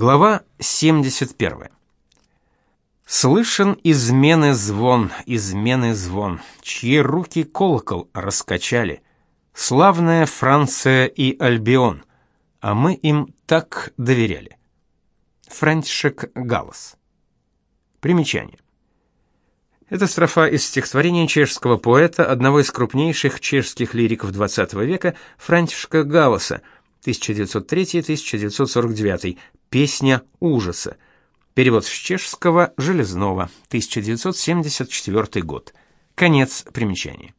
Глава 71. Слышен измены звон, измены звон, чьи руки колокол раскачали. Славная Франция и Альбион, а мы им так доверяли. Франтишек Галлас. Примечание. Это строфа из стихотворения чешского поэта, одного из крупнейших чешских лириков XX века, Франтишка Галласа, 1903-1949, Песня ужаса. Перевод с чешского Железного, 1974 год. Конец примечания.